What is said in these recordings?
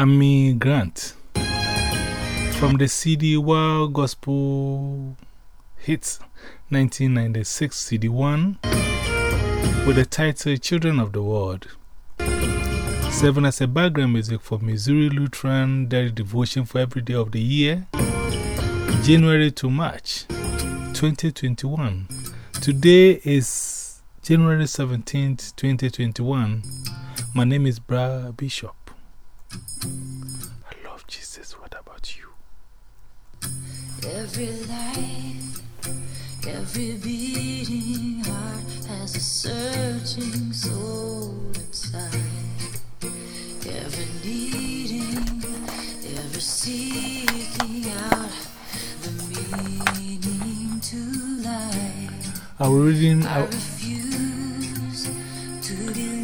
Amy Grant from the CD World Gospel Hits 1996 CD 1 with the title Children of the World. Serving as a background music for Missouri Lutheran Daily Devotion for every day of the year, January to March 2021. Today is January 17th, 2021. My name is Bra Bishop. I love Jesus. What about you? Every life, every beating heart has a searching soul inside. Every needing, every seeking out the meaning to life. Our reading, I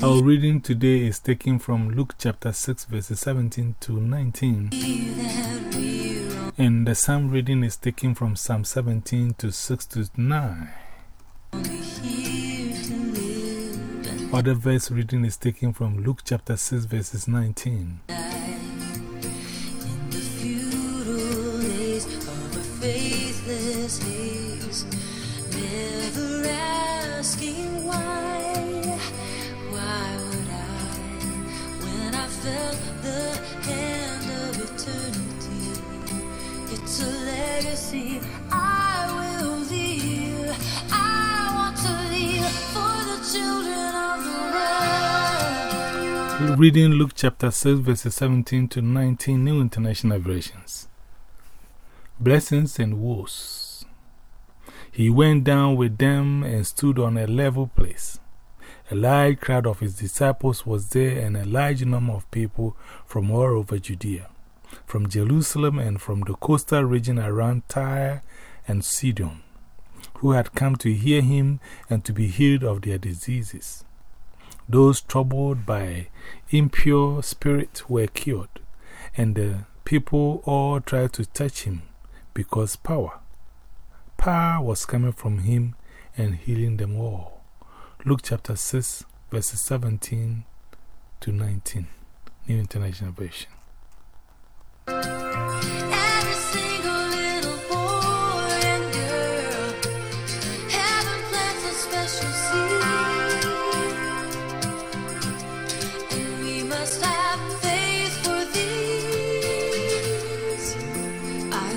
our reading today is taken from Luke chapter 6, verses 17 to 19. And the psalm reading is taken from Psalm 17 to 6 to 9. only here to live and Other verse reading is taken from Luke chapter 6, verses 19. Reading Luke chapter 6, verses 17 to 19, New International Versions. Blessings and woes. He went down with them and stood on a level place. A large crowd of his disciples was there, and a large number of people from all over Judea, from Jerusalem and from the coastal region around Tyre and Sidon, who had come to hear him and to be healed of their diseases. Those troubled by impure spirits were cured, and the people all tried to touch him because power, power was coming from him and healing them all. Luke chapter 6, verses 17 to 19, New International Version.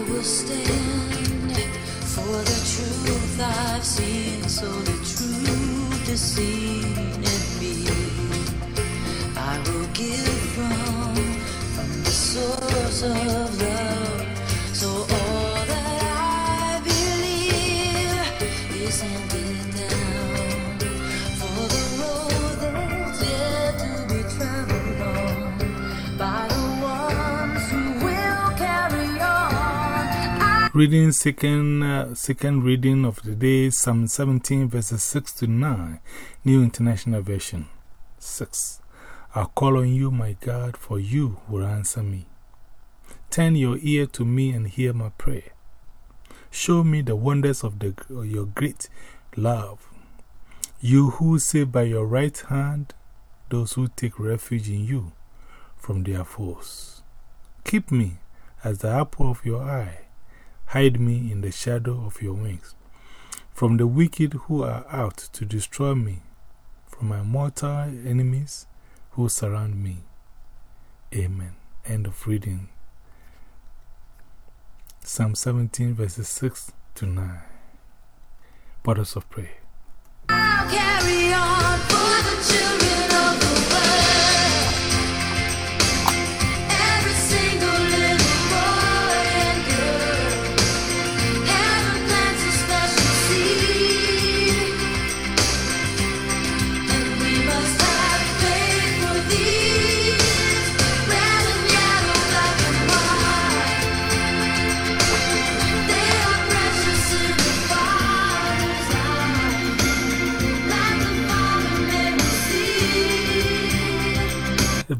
Will stand for the truth I've seen, so the truth is seen in me. I will give from from the source of love. Reading second, uh, second reading of the day, Psalm 17, verses 6 to 9, New International Version. 6. I'll call on you, my God, for you will answer me. Turn your ear to me and hear my prayer. Show me the wonders of the, your great love. You who save by your right hand those who take refuge in you from their foes. Keep me as the apple of your eye. Hide me in the shadow of your wings. From the wicked who are out to destroy me, from my mortal enemies who surround me. Amen. End of reading. Psalm 17, verses 6 to 9. Borders of Prayer.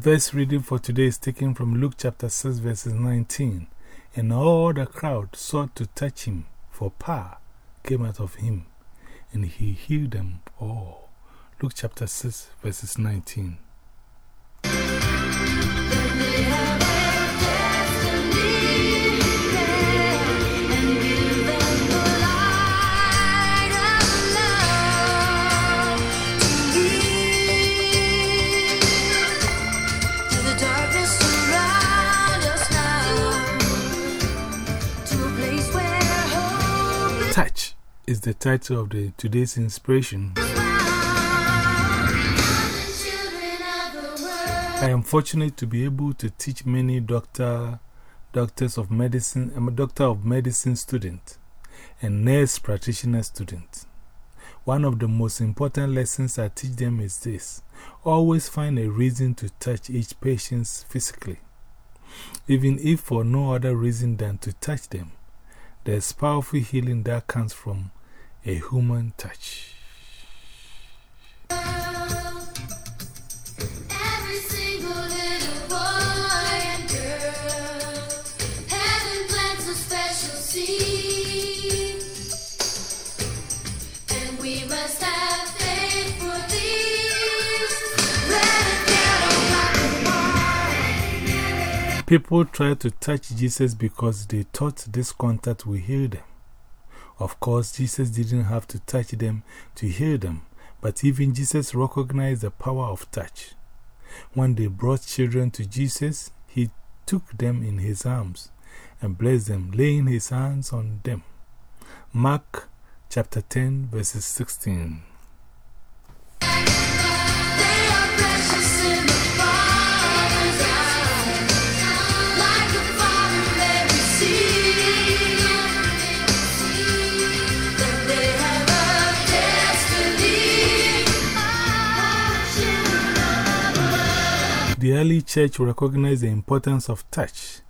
Verse reading for today is taken from Luke chapter 6, verses 19. And all the crowd sought to touch him, for power came out of him, and he healed them all. Luke chapter 6, verses 19. The title of the, today's inspiration. I am fortunate to be able to teach many doctor, doctors of medicine, I'm a doctor of medicine student and nurse practitioner student. One of the most important lessons I teach them is this always find a reason to touch each patient physically, even if for no other reason than to touch them. There's powerful healing that comes from a human touch. Every single little boy and girl, heaven plants a special seed, and we must have faith for these. Let it get on People tried to touch Jesus because they thought this contact will heal them. Of course, Jesus didn't have to touch them to heal them, but even Jesus recognized the power of touch. When they brought children to Jesus, he took them in his arms and blessed them, laying his hands on them. Mark chapter 10, verses 16. Early church recognized the importance of touch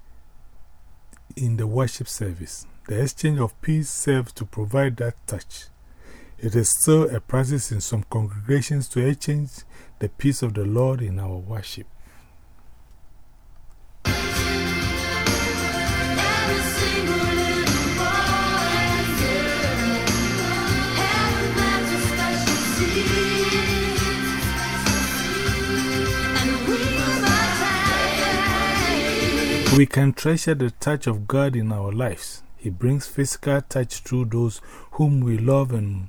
in the worship service. The exchange of peace serves to provide that touch. It is still a practice in some congregations to exchange the peace of the Lord in our worship. We can treasure the touch of God in our lives. He brings physical touch through those whom we love and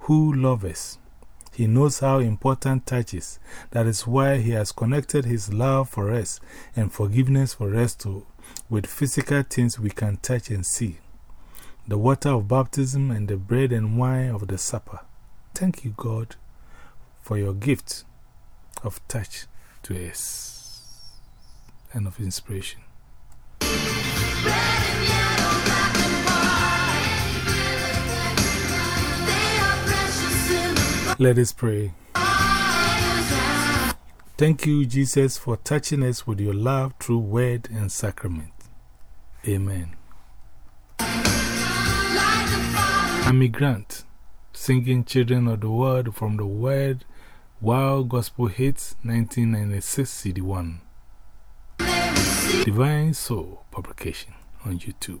who love us. He knows how important touch is. That is why He has connected His love for us and forgiveness for us to, with physical things we can touch and see. The water of baptism and the bread and wine of the supper. Thank you, God, for your gift of touch to us and of inspiration. Let us pray. Thank you, Jesus, for touching us with your love through word and sacrament. Amen. Like the Father, Amy Grant, singing Children of the World from the Word Wow Gospel Hits 1996 CD1. Divine Soul publication on YouTube.